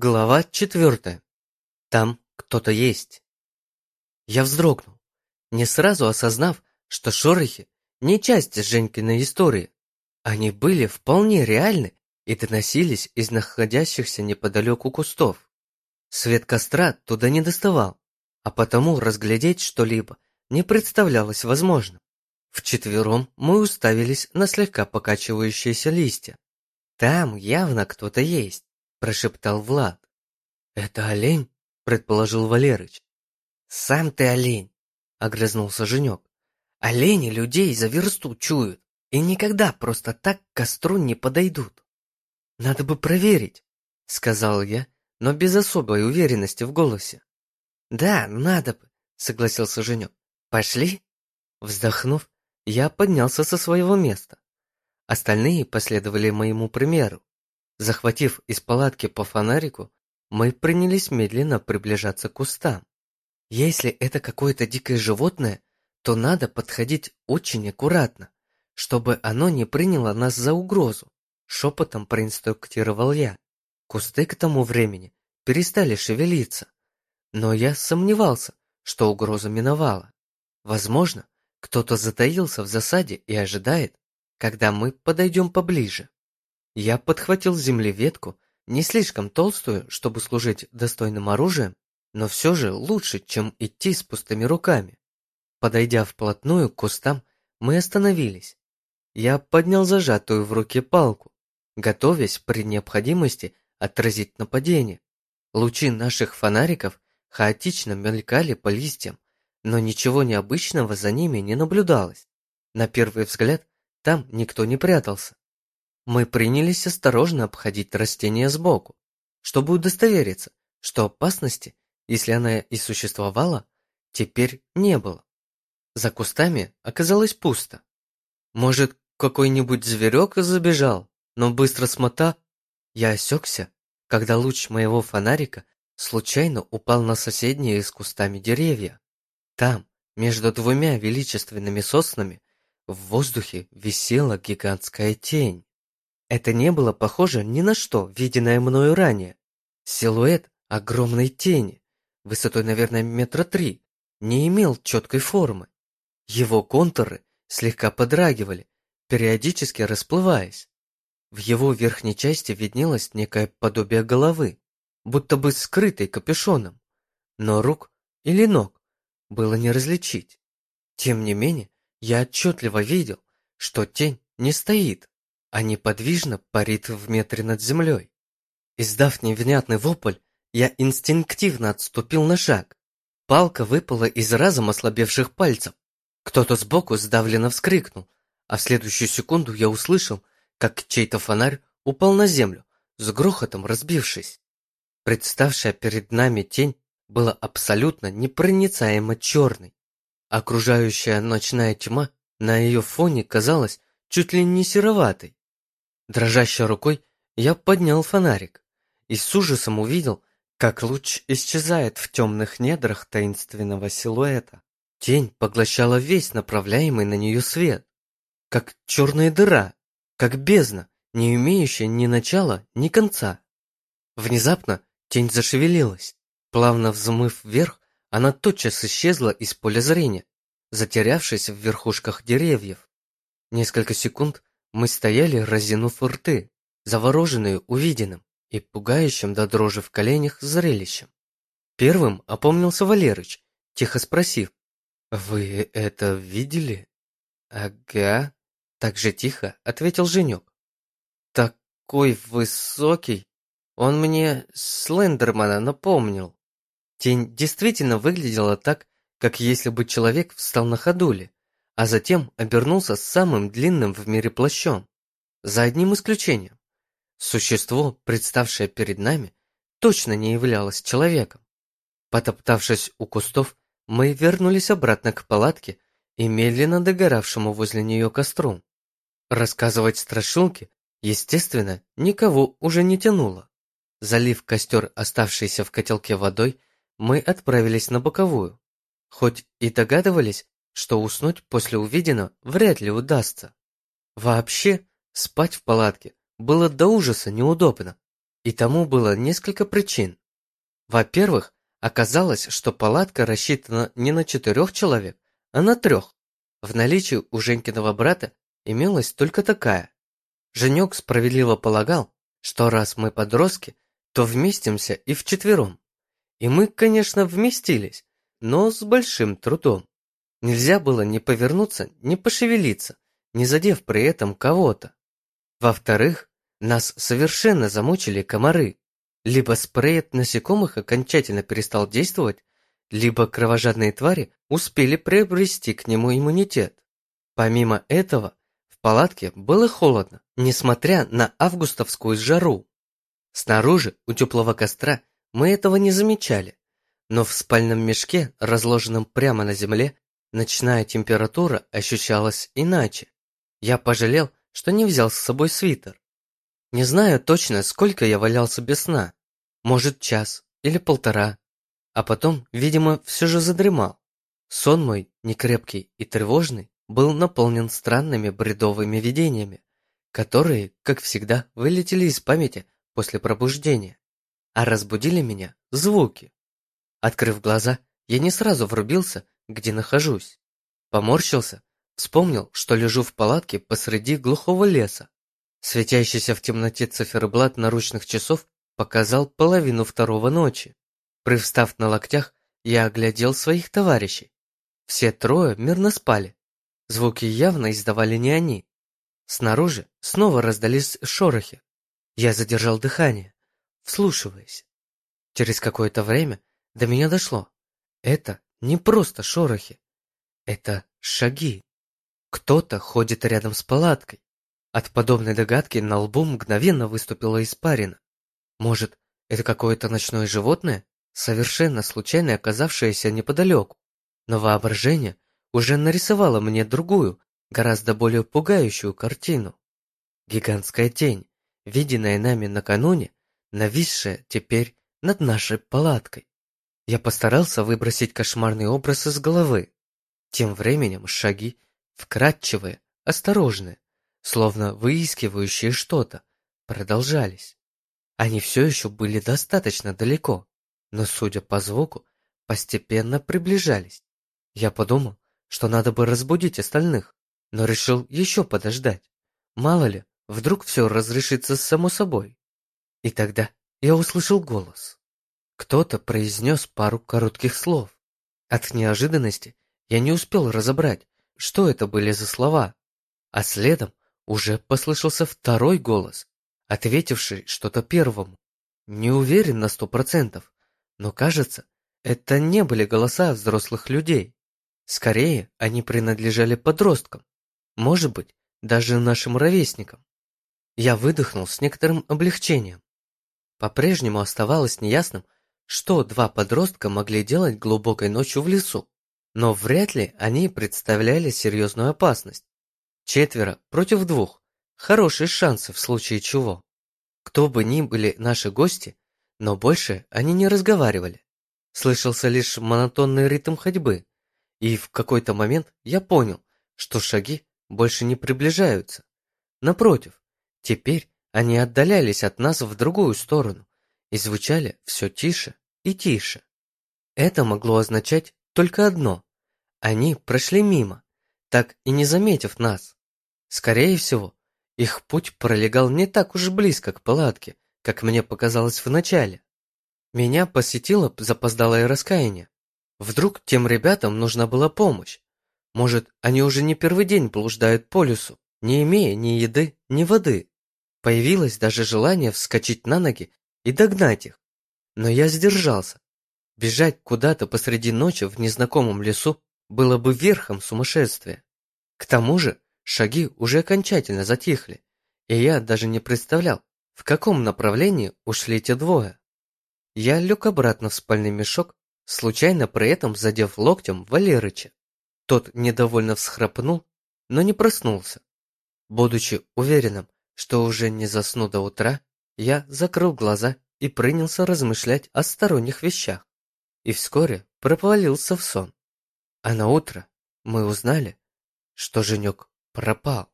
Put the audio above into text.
Глава четвертая. Там кто-то есть. Я вздрогнул, не сразу осознав, что шорохи не часть Женькиной истории. Они были вполне реальны и доносились из находящихся неподалеку кустов. Свет костра туда не доставал, а потому разглядеть что-либо не представлялось возможным. Вчетвером мы уставились на слегка покачивающиеся листья. Там явно кто-то есть прошептал Влад. Это олень? предположил Валерыч. Сам ты олень, огрызнулся Женек. Олени людей за версту чуют и никогда просто так к костру не подойдут. Надо бы проверить, сказал я, но без особой уверенности в голосе. Да, надо бы, согласился Женек. Пошли? Вздохнув, я поднялся со своего места. Остальные последовали моему примеру. Захватив из палатки по фонарику, мы принялись медленно приближаться к кустам. Если это какое-то дикое животное, то надо подходить очень аккуратно, чтобы оно не приняло нас за угрозу, шепотом проинструктировал я. Кусты к тому времени перестали шевелиться, но я сомневался, что угроза миновала. Возможно, кто-то затаился в засаде и ожидает, когда мы подойдем поближе. Я подхватил с земли ветку, не слишком толстую, чтобы служить достойным оружием, но все же лучше, чем идти с пустыми руками. Подойдя вплотную к кустам, мы остановились. Я поднял зажатую в руке палку, готовясь при необходимости отразить нападение. Лучи наших фонариков хаотично мелькали по листьям, но ничего необычного за ними не наблюдалось. На первый взгляд там никто не прятался. Мы принялись осторожно обходить растения сбоку, чтобы удостовериться, что опасности, если она и существовала, теперь не было. За кустами оказалось пусто. Может, какой-нибудь зверек забежал, но быстро смота... Я осекся, когда луч моего фонарика случайно упал на соседние с кустами деревья. Там, между двумя величественными соснами, в воздухе висела гигантская тень. Это не было похоже ни на что, виденное мною ранее. Силуэт огромной тени, высотой, наверное, метра три, не имел четкой формы. Его контуры слегка подрагивали, периодически расплываясь. В его верхней части виднелось некое подобие головы, будто бы скрытой капюшоном, но рук или ног было не различить. Тем не менее, я отчетливо видел, что тень не стоит, а неподвижно парит в метре над землей. Издав невнятный вопль, я инстинктивно отступил на шаг. Палка выпала из разом ослабевших пальцев. Кто-то сбоку сдавленно вскрикнул, а в следующую секунду я услышал, как чей-то фонарь упал на землю, с грохотом разбившись. Представшая перед нами тень была абсолютно непроницаемо черной. Окружающая ночная тьма на ее фоне казалась чуть ли не сероватой. Дрожащей рукой я поднял фонарик и с ужасом увидел, как луч исчезает в темных недрах таинственного силуэта. Тень поглощала весь направляемый на нее свет, как черная дыра, как бездна, не имеющая ни начала, ни конца. Внезапно тень зашевелилась. Плавно взмыв вверх, она тотчас исчезла из поля зрения, затерявшись в верхушках деревьев. Несколько секунд мы стояли, разинув рты, завороженные увиденным и пугающим до дрожи в коленях зрелищем. Первым опомнился Валерыч, тихо спросив, «Вы это видели?» «Ага», так же тихо ответил Женек. «Такой высокий! Он мне Слендермана напомнил». Тень действительно выглядела так, как если бы человек встал на ходуле, а затем обернулся самым длинным в мире плащом. За одним исключением. Существо, представшее перед нами, точно не являлось человеком. Потоптавшись у кустов, мы вернулись обратно к палатке и медленно догоравшему возле нее костру. Рассказывать страшилки, естественно, никого уже не тянуло. Залив костер, оставшийся в котелке водой, мы отправились на боковую. Хоть и догадывались, что уснуть после увиденного вряд ли удастся. Вообще, спать в палатке было до ужаса неудобно. И тому было несколько причин. Во-первых, оказалось, что палатка рассчитана не на четырех человек, а на трех. В наличии у Женькиного брата имелась только такая. Женек справедливо полагал, что раз мы подростки, то вместимся и вчетвером. И мы, конечно, вместились, но с большим трудом. Нельзя было ни повернуться, ни пошевелиться, не задев при этом кого-то. Во-вторых, нас совершенно замучили комары. Либо спрей от насекомых окончательно перестал действовать, либо кровожадные твари успели приобрести к нему иммунитет. Помимо этого, в палатке было холодно, несмотря на августовскую жару. Снаружи, у теплого костра, мы этого не замечали, но в спальном мешке, разложенном прямо на земле, ночная температура ощущалась иначе. Я пожалел, что не взял с собой свитер. Не знаю точно, сколько я валялся без сна. Может, час или полтора. А потом, видимо, все же задремал. Сон мой, некрепкий и тревожный, был наполнен странными бредовыми видениями, которые, как всегда, вылетели из памяти после пробуждения. А разбудили меня звуки. Открыв глаза, я не сразу врубился, где нахожусь. Поморщился, вспомнил, что лежу в палатке посреди глухого леса. Светящийся в темноте циферблат наручных часов показал половину второго ночи. Привстав на локтях, я оглядел своих товарищей. Все трое мирно спали. Звуки явно издавали не они. Снаружи снова раздались шорохи. Я задержал дыхание, вслушиваясь. Через какое-то время до меня дошло. Это не просто шорохи. Это шаги. Кто-то ходит рядом с палаткой. От подобной догадки на лбу мгновенно выступила испарина. Может, это какое-то ночное животное? совершенно случайно оказавшаяся неподалеку. Но воображение уже нарисовало мне другую, гораздо более пугающую картину. Гигантская тень, виденная нами накануне, нависшая теперь над нашей палаткой. Я постарался выбросить кошмарный образ из головы. Тем временем шаги, вкрадчивые, осторожные, словно выискивающие что-то, продолжались. Они все еще были достаточно далеко, но, судя по звуку, постепенно приближались. Я подумал, что надо бы разбудить остальных, но решил еще подождать. Мало ли, вдруг все разрешится само собой. И тогда я услышал голос. Кто-то произнес пару коротких слов. От неожиданности я не успел разобрать, что это были за слова, а следом уже послышался второй голос, ответивший что-то первому. Не уверен на сто процентов, но кажется, это не были голоса взрослых людей. Скорее, они принадлежали подросткам. Может быть, даже нашим ровесникам. Я выдохнул с некоторым облегчением. По-прежнему оставалось неясным, что два подростка могли делать глубокой ночью в лесу, но вряд ли они представляли серьезную опасность. Четверо против двух. Хорошие шансы в случае чего. Кто бы ни были наши гости, но больше они не разговаривали. Слышался лишь монотонный ритм ходьбы, и в какой-то момент я понял, что шаги больше не приближаются. Напротив, теперь они отдалялись от нас в другую сторону и звучали все тише и тише. Это могло означать только одно. Они прошли мимо, так и не заметив нас. Скорее всего, их путь пролегал не так уж близко к палатке, как мне показалось вначале. Меня посетило запоздалое раскаяние. Вдруг тем ребятам нужна была помощь. Может, они уже не первый день блуждают по лесу, не имея ни еды, ни воды. Появилось даже желание вскочить на ноги и догнать их. Но я сдержался. Бежать куда-то посреди ночи в незнакомом лесу было бы верхом сумасшествия. К тому же шаги уже окончательно затихли, и я даже не представлял, в каком направлении ушли те двое? Я лег обратно в спальный мешок, случайно при этом задев локтем Валерыча. Тот недовольно всхрапнул, но не проснулся. Будучи уверенным, что уже не засну до утра, я закрыл глаза и принялся размышлять о сторонних вещах. И вскоре провалился в сон. А на утро мы узнали, что Женек пропал.